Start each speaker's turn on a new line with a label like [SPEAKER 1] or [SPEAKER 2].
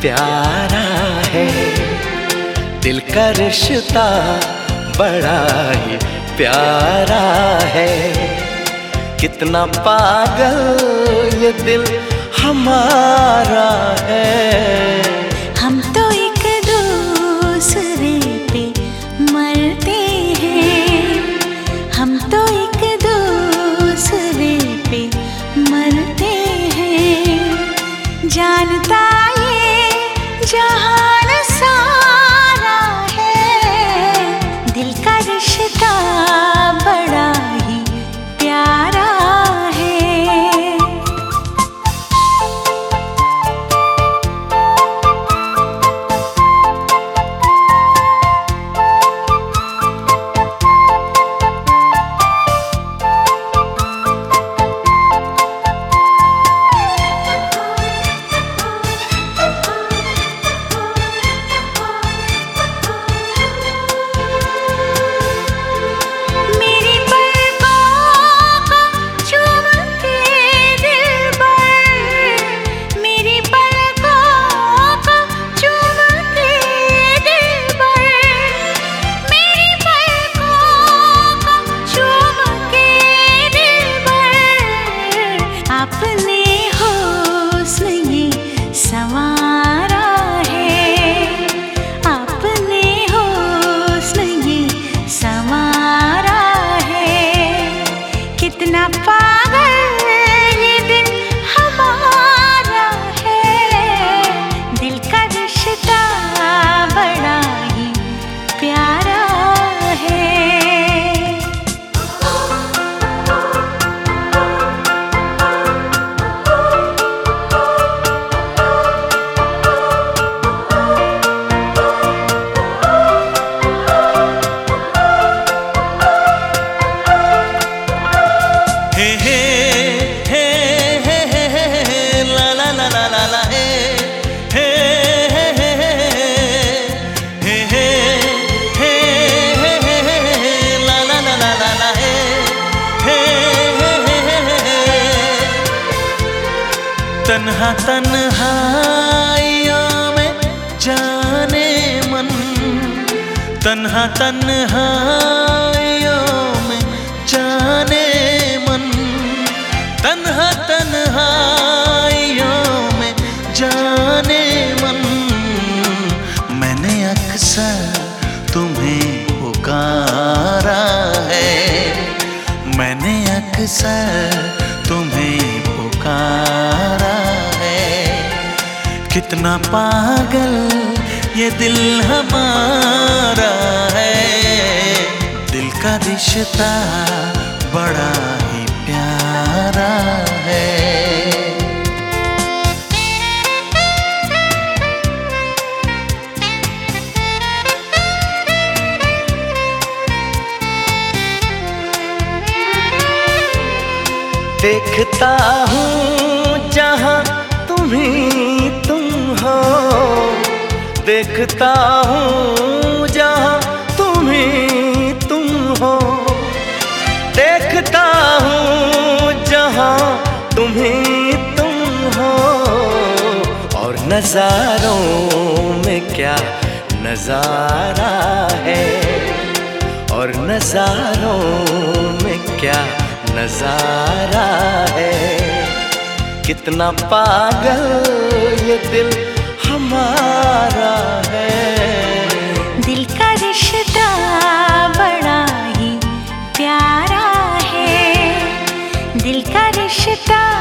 [SPEAKER 1] प्यारा है। दिल का रिश्ता बड़ा ही प्यारा है। कितना पागल ये दिल हमारा है। तन्हा तन्हाइयों में जाने मन। तन्हा तन्हाइयों में जाने मन। तन्हा तन्हाइयों में जाने मन। मैंने अक्सर तुम्हें पुकारा है। मैंने अक्सर तुम्हें पुकारा कितना पागल ये दिल हमारा है। दिल का रिश्ता बड़ा ही प्यारा है। देखता हूँ देखता हूँ जहाँ तुम्ही तुम हो। देखता हूँ जहाँ तुम्ही तुम हो। और नजारों में क्या नज़ारा है? और नजारों में क्या नज़ारा है? कितना पागल ये दिल है दिल का रिश्ता।